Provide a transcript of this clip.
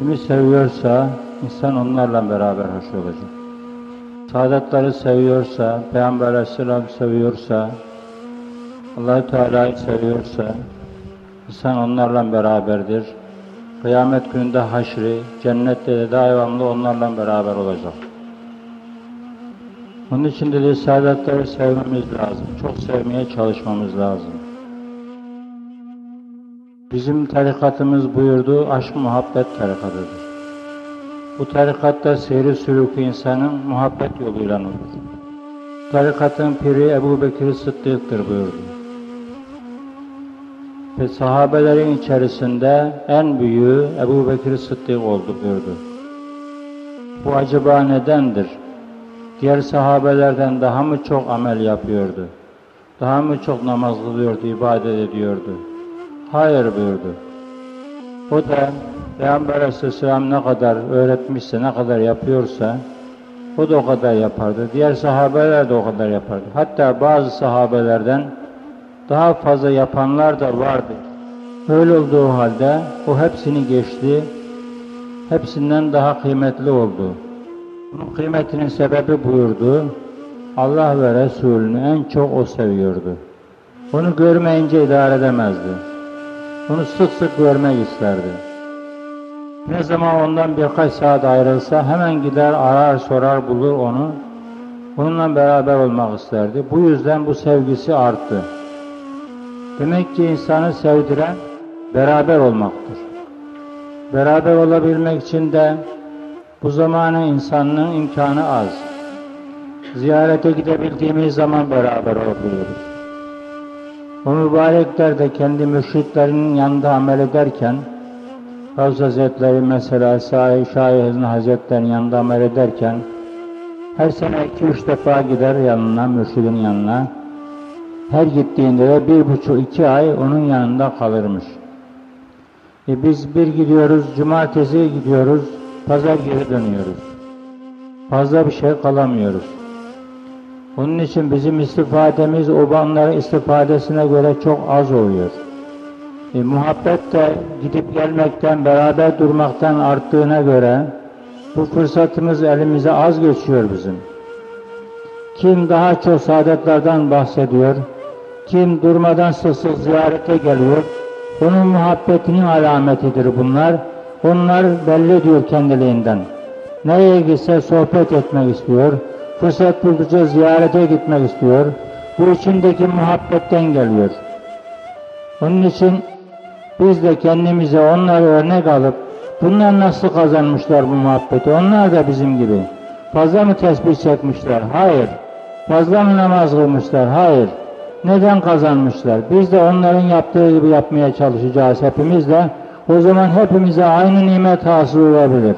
Kimi seviyorsa insan onlarla beraber hoş olacak. Saadetleri seviyorsa, Peygamber Aleyhisselam seviyorsa, allah Teala'yı seviyorsa, insan onlarla beraberdir. Kıyamet gününde haşri, cennette de devamlı onlarla beraber olacak. Onun için dedi saadetleri sevmemiz lazım. Çok sevmeye çalışmamız lazım. Bizim tarikatımız buyurdu, aşk muhabbet tarikatıdır. Bu tarikatta seyri sülükü insanın muhabbet yoluyla olur. Tarikatın piri Ebu Bekir Sıddık'tır buyurdu. Ve sahabelerin içerisinde en büyüğü Ebu Bekir Sıddık oldu buyurdu. Bu acaba nedendir? Diğer sahabelerden daha mı çok amel yapıyordu? Daha mı çok namaz kılıyordu, ibadet ediyordu? Hayır buyurdu. O da Peygamber Aleyhisselam ne kadar öğretmişse, ne kadar yapıyorsa o da o kadar yapardı. Diğer sahabeler de o kadar yapardı. Hatta bazı sahabelerden daha fazla yapanlar da vardı. Öyle olduğu halde o hepsini geçti. Hepsinden daha kıymetli oldu. Bunun kıymetinin sebebi buyurdu. Allah ve Resulünü en çok o seviyordu. Onu görmeyince idare edemezdi. Onu sık sık görmek isterdi. Ne zaman ondan birkaç saat ayrılsa hemen gider arar sorar bulur onu. Onunla beraber olmak isterdi. Bu yüzden bu sevgisi arttı. Demek ki insanı sevdiren beraber olmaktır. Beraber olabilmek için de bu zamanın insanının imkanı az. Ziyarete gidebildiğimiz zaman beraber olabiliyoruz. O mübarekler de kendi mürşitlerinin yanında amel ederken Ravza Hazretleri mesela Sahi Şahı Hazretleri'nin yanında amel ederken her sene iki üç defa gider yanına, mürşidin yanına. Her gittiğinde de bir buçuk iki ay onun yanında kalırmış. E biz bir gidiyoruz, cumartesi gidiyoruz, pazar geri dönüyoruz. Fazla bir şey kalamıyoruz. Onun için bizim istifademiz obanların istifadesine göre çok az oluyor. E, muhabbet de gidip gelmekten, beraber durmaktan arttığına göre bu fırsatımız elimize az geçiyor bizim. Kim daha çok saadetlerden bahsediyor, kim durmadan sık ziyarete geliyor, onun muhabbetinin alametidir bunlar. Onlar belli diyor kendiliğinden. Nereye gitse sohbet etmek istiyor, fırsat buldukça ziyarete gitmek istiyor. Bu içindeki muhabbetten geliyor. Onun için biz de kendimize onları örnek alıp bunlar nasıl kazanmışlar bu muhabbeti? Onlar da bizim gibi. Fazla mı tesbih çekmişler? Hayır. Fazla mı namaz kılmışlar? Hayır. Neden kazanmışlar? Biz de onların yaptığı gibi yapmaya çalışacağız hepimiz de. O zaman hepimize aynı nimet hasıl olabilir.